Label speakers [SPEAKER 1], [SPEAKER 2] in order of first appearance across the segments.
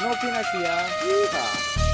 [SPEAKER 1] No Pinasia. Yeehaw.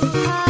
[SPEAKER 1] Bye.